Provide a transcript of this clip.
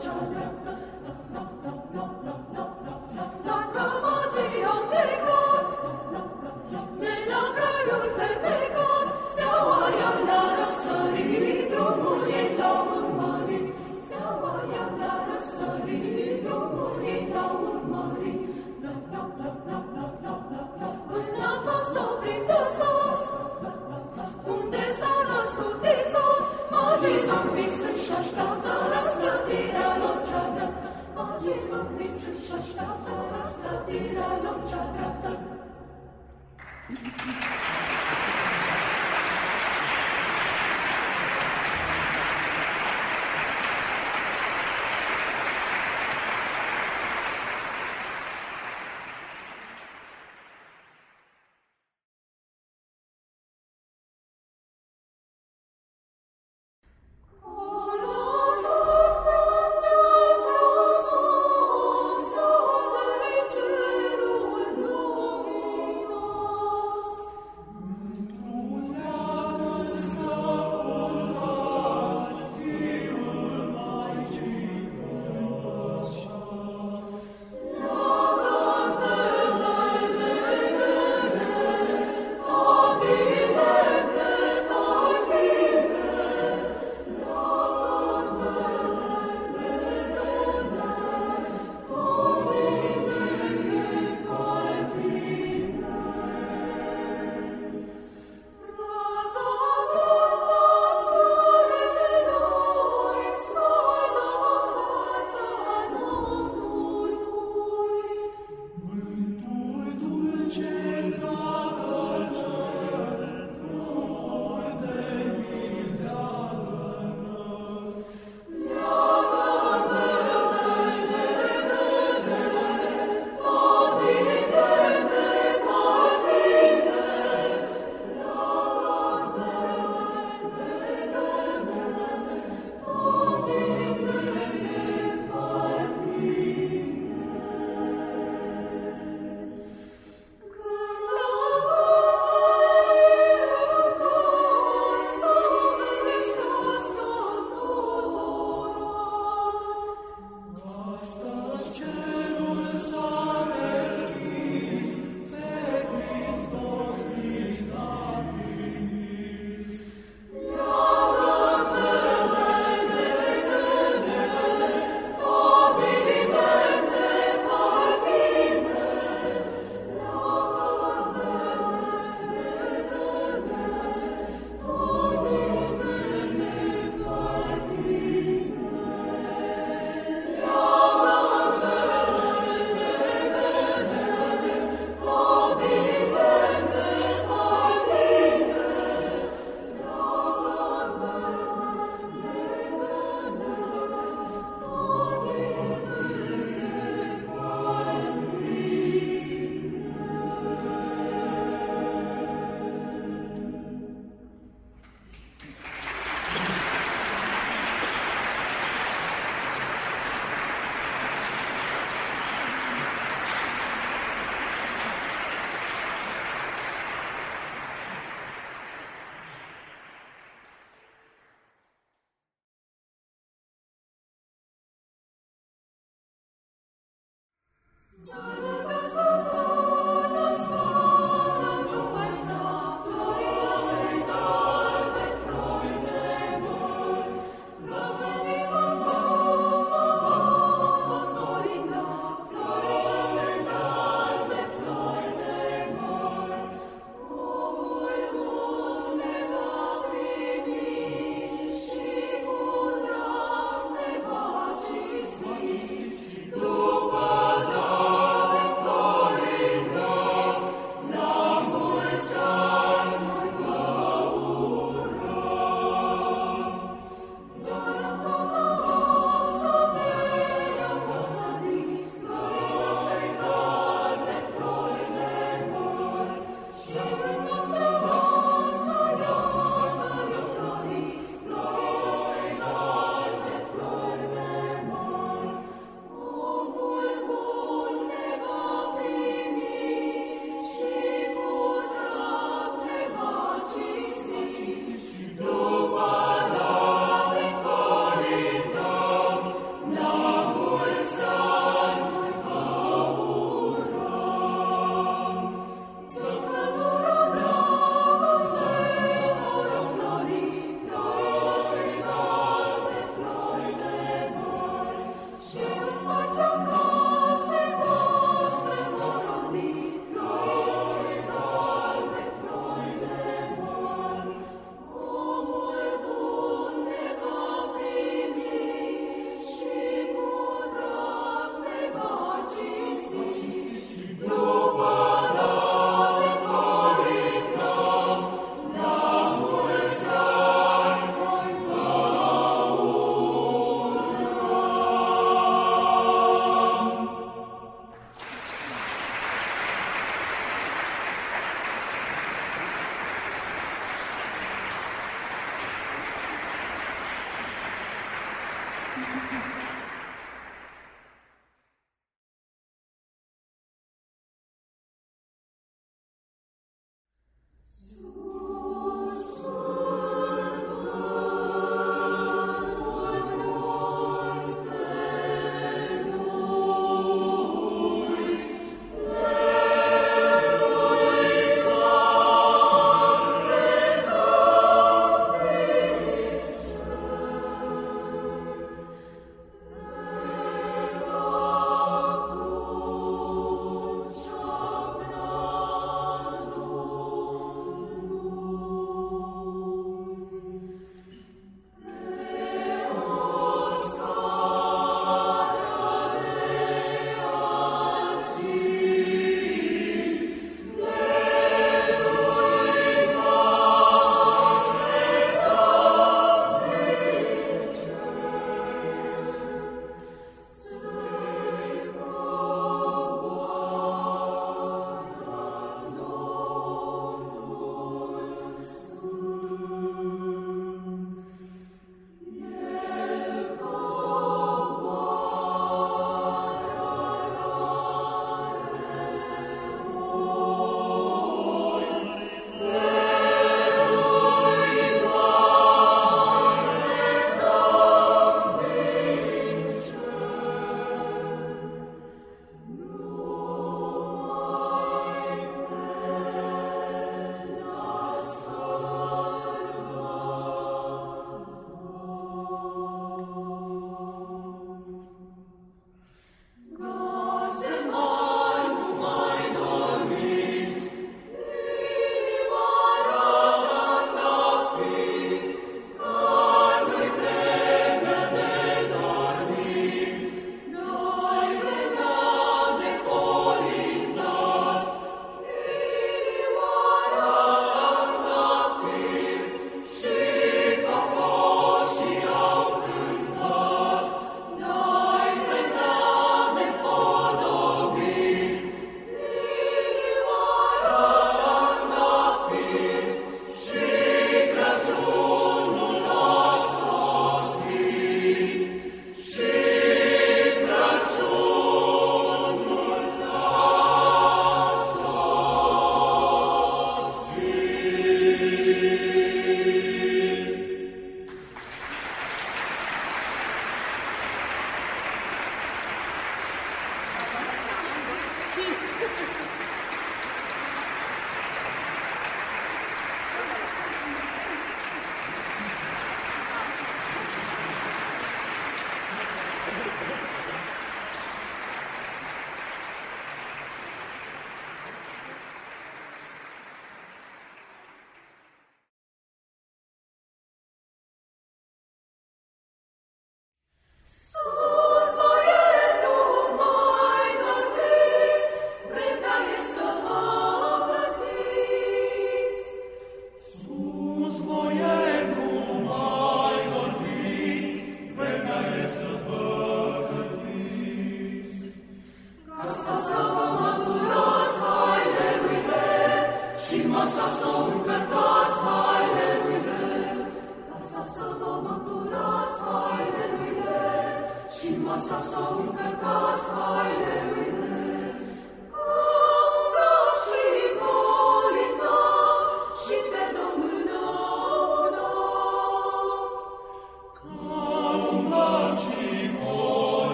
Chandra. Amen.